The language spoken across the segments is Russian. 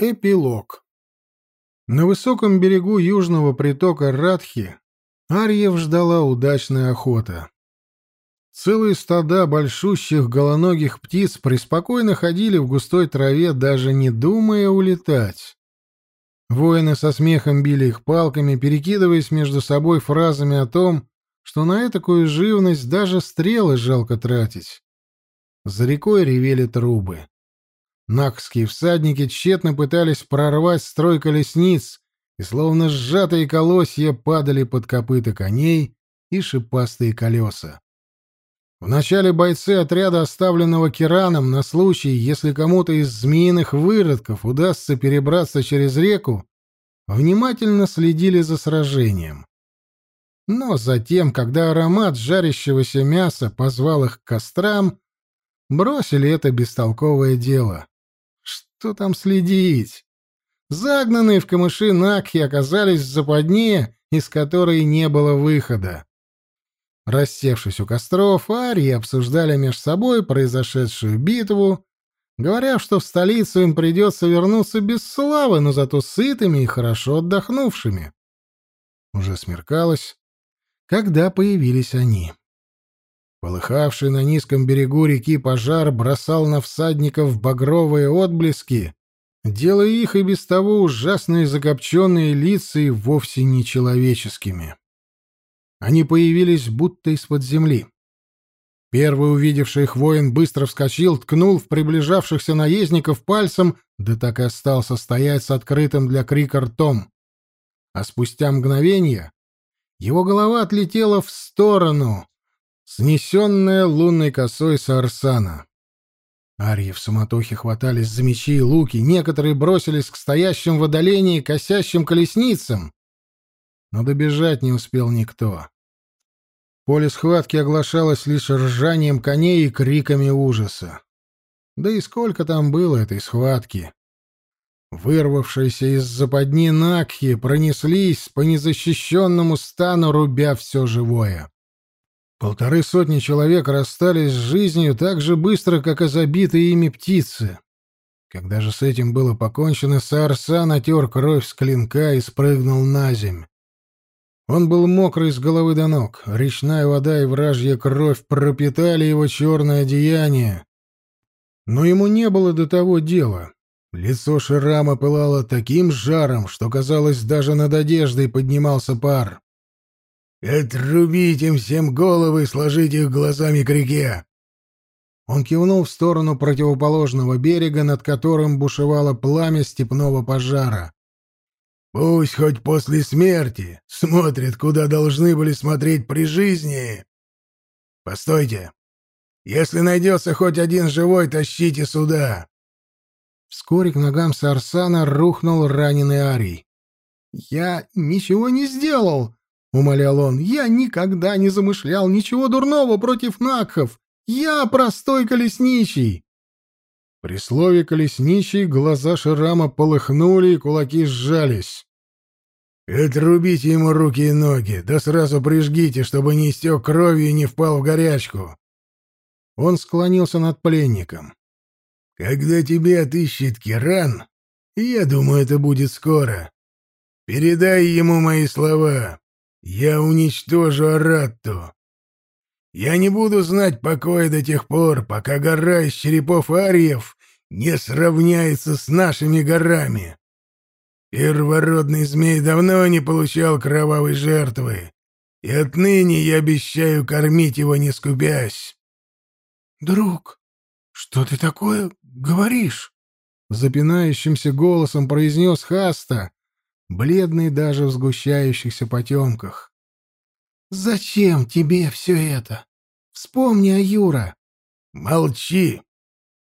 Эпилог. На высоком берегу южного притока Радхи Арьев ждала удачная охота. Целые стада большущих голоногих птиц преспокойно ходили в густой траве, даже не думая улетать. Воины со смехом били их палками, перекидываясь между собой фразами о том, что на такую живность даже стрелы жалко тратить. За рекой ревели трубы. Накские всадники тщетно пытались прорвать строй колесниц, и словно сжатые колосья падали под копыта коней и шипастые колеса. Вначале бойцы отряда, оставленного Кираном на случай, если кому-то из змеиных выродков удастся перебраться через реку, внимательно следили за сражением. Но затем, когда аромат жарящегося мяса позвал их к кострам, бросили это бестолковое дело. Что там следить? Загнанные в камыши Накхи оказались в западне, из которой не было выхода. Рассевшись у костров, арии обсуждали между собой произошедшую битву, говоря, что в столицу им придется вернуться без славы, но зато сытыми и хорошо отдохнувшими. Уже смеркалось, когда появились они. Полыхавший на низком берегу реки пожар бросал на всадников багровые отблески, делая их и без того ужасные закопченные лица и вовсе нечеловеческими. Они появились будто из-под земли. Первый увидевший их воин быстро вскочил, ткнул в приближавшихся наездников пальцем, да так и остался стоять с открытым для крика ртом. А спустя мгновение его голова отлетела в сторону, снесенная лунной косой Сарсана. Арьи в суматохе хватались за мечи и луки, некоторые бросились к стоящим в отдалении косящим колесницам. Но добежать не успел никто. Поле схватки оглашалось лишь ржанием коней и криками ужаса. Да и сколько там было этой схватки? Вырвавшиеся из западни Накхи пронеслись по незащищенному стану, рубя все живое. Полторы сотни человек расстались с жизнью так же быстро, как и забитые ими птицы. Когда же с этим было покончено, Саарса натер кровь с клинка и спрыгнул на земь. Он был мокрый с головы до ног. Речная вода и вражья кровь пропитали его черное одеяние. Но ему не было до того дела. Лицо Ширама пылало таким жаром, что, казалось, даже над одеждой поднимался пар. «Отрубить им всем головы и сложить их глазами к реке!» Он кивнул в сторону противоположного берега, над которым бушевало пламя степного пожара. «Пусть хоть после смерти смотрят, куда должны были смотреть при жизни!» «Постойте! Если найдется хоть один живой, тащите сюда!» Вскоре к ногам Сарсана рухнул раненый Арий. «Я ничего не сделал!» Умолял он. Я никогда не замышлял ничего дурного против Накхов. Я простой колесничий. При слове колесничий глаза Ширама полыхнули и кулаки сжались. «Отрубите ему руки и ноги, да сразу прижгите, чтобы не истек кровью и не впал в горячку». Он склонился над пленником. «Когда тебя отыщет Киран, я думаю, это будет скоро, передай ему мои слова. Я уничтожу Аратту. Я не буду знать покоя до тех пор, пока гора из черепов Ариев не сравняется с нашими горами. Первородный змей давно не получал кровавой жертвы, и отныне я обещаю кормить его, не скупясь. — Друг, что ты такое говоришь? — запинающимся голосом произнес Хаста, бледный даже в сгущающихся потемках. «Зачем тебе все это? Вспомни о Юра!» «Молчи!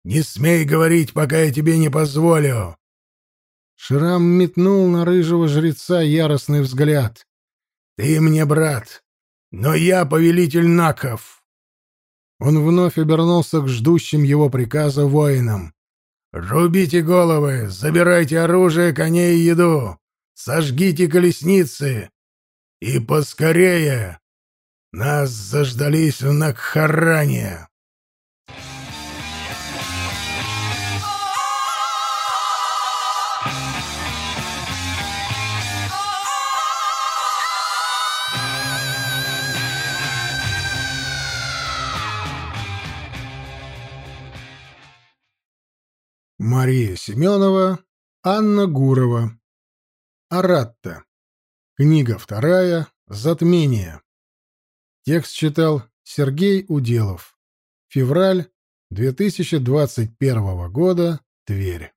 Не смей говорить, пока я тебе не позволю!» Шрам метнул на рыжего жреца яростный взгляд. «Ты мне брат, но я повелитель Наков!» Он вновь обернулся к ждущим его приказа воинам. «Рубите головы, забирайте оружие, коней и еду! Сожгите колесницы! И поскорее! Нас заждались в Накхаране!» Мария Семенова, Анна Гурова. Аратта. Книга вторая. Затмение. Текст читал Сергей Уделов. Февраль 2021 года. Тверь.